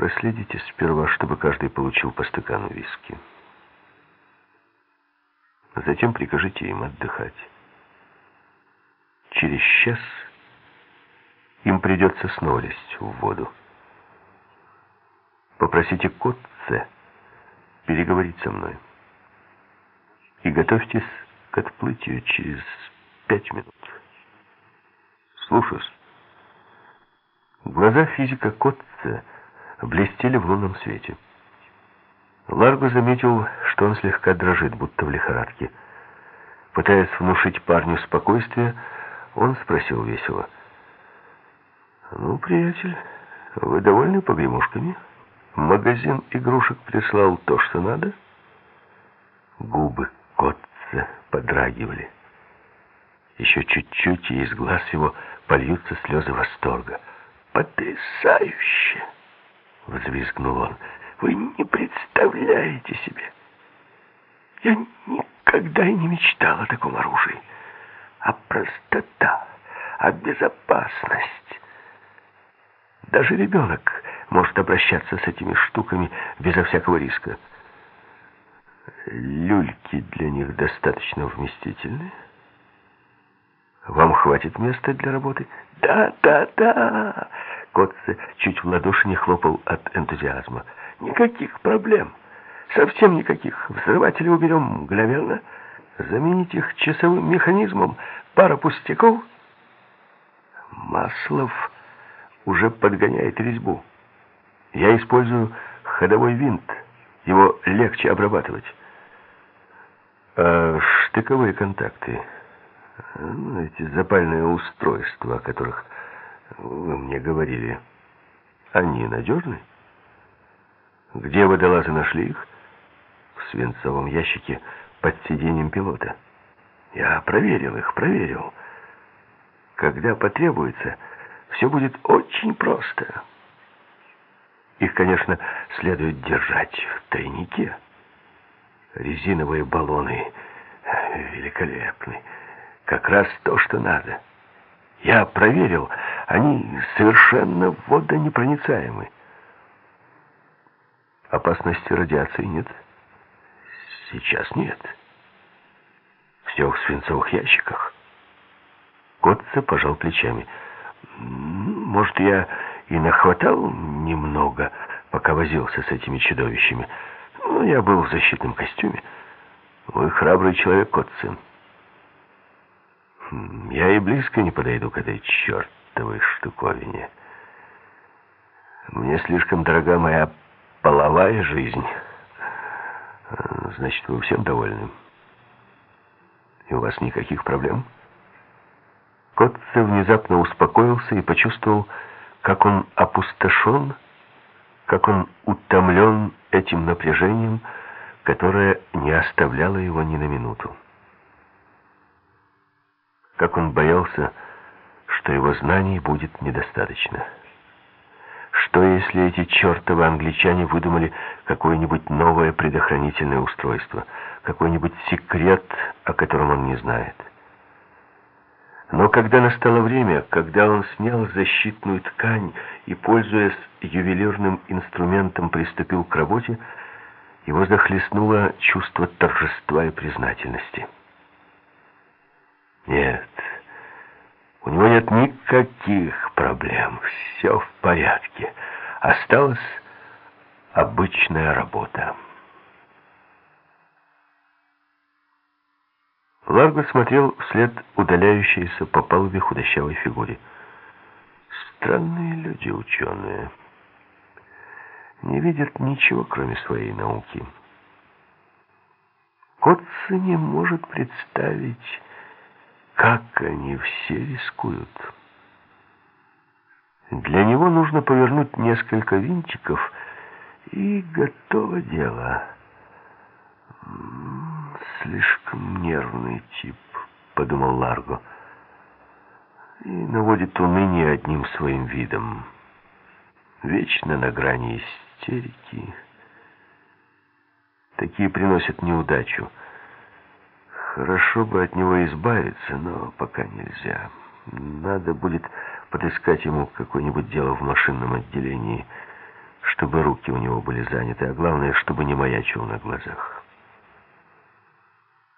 Проследите сперва, чтобы каждый получил по стакану виски. Затем прикажите им отдыхать. Через час им придется снова лезть в воду. Попросите Котце переговорить со мной. И готовьтесь к отплытию через пять минут. Слушаюсь. Глаза физика Котце блестели в лунном свете. Ларго заметил, что он слегка дрожит, будто в лихорадке. Пытаясь внушить парню спокойствие, он спросил весело. «Ну, приятель, вы довольны погремушками? Магазин игрушек прислал то, что надо?» Губы Котца подрагивали. Еще чуть-чуть, и из глаз его польются слезы восторга. «Потрясающе!» — взвизгнул он. «Вы не представляете себе! Я никогда и не мечтал о таком оружии. А простота, а безопасность. Даже ребенок может обращаться с этими штуками безо всякого риска. Люльки для них достаточно вместительные?» Вам хватит места для работы? Да, да, да. Котце чуть в ладоши не хлопал от энтузиазма. Никаких проблем. Совсем никаких. Взрыватели уберем мгновенно. Заменить их часовым механизмом. Пара пустяков. Маслов уже подгоняет резьбу. Я использую ходовой винт. Его легче обрабатывать. А штыковые контакты... Ну, эти запальные устройства, о которых вы мне говорили, они надежны? Где водолазы нашли их? В свинцовом ящике под сиденьем пилота. Я проверил их, проверил. Когда потребуется, все будет очень просто. Их, конечно, следует держать в тайнике. Резиновые баллоны великолепны. Как раз то, что надо. Я проверил, они совершенно водонепроницаемы. Опасности радиации нет? Сейчас нет. Все в свинцовых ящиках. Котце пожал плечами. Может, я и нахватал немного, пока возился с этими чудовищами. Но я был в защитном костюме. Вы храбрый человек, Котце. Я и близко не подойду к этой чертовой штуковине. Мне слишком дорога моя половая жизнь. Значит, вы всем довольны? И у вас никаких проблем? Котце внезапно успокоился и почувствовал, как он опустошен, как он утомлен этим напряжением, которое не оставляло его ни на минуту как он боялся, что его знаний будет недостаточно. Что, если эти чертовы англичане выдумали какое-нибудь новое предохранительное устройство, какой-нибудь секрет, о котором он не знает? Но когда настало время, когда он снял защитную ткань и, пользуясь ювелирным инструментом, приступил к работе, его захлестнуло чувство торжества и признательности. Нет, у него нет никаких проблем, все в порядке. Осталась обычная работа. Ларго смотрел вслед удаляющейся по палубе худощавой фигуре. Странные люди, ученые. Не видят ничего, кроме своей науки. Котце не может представить как они все рискуют. Для него нужно повернуть несколько винтиков, и готово дело. Слишком нервный тип, подумал Ларго. И наводит уныние одним своим видом. Вечно на грани истерики. Такие приносят неудачу. Хорошо бы от него избавиться, но пока нельзя. Надо будет подыскать ему какое-нибудь дело в машинном отделении. чтобы руки у него были заняты, а главное, чтобы не маячил на глазах.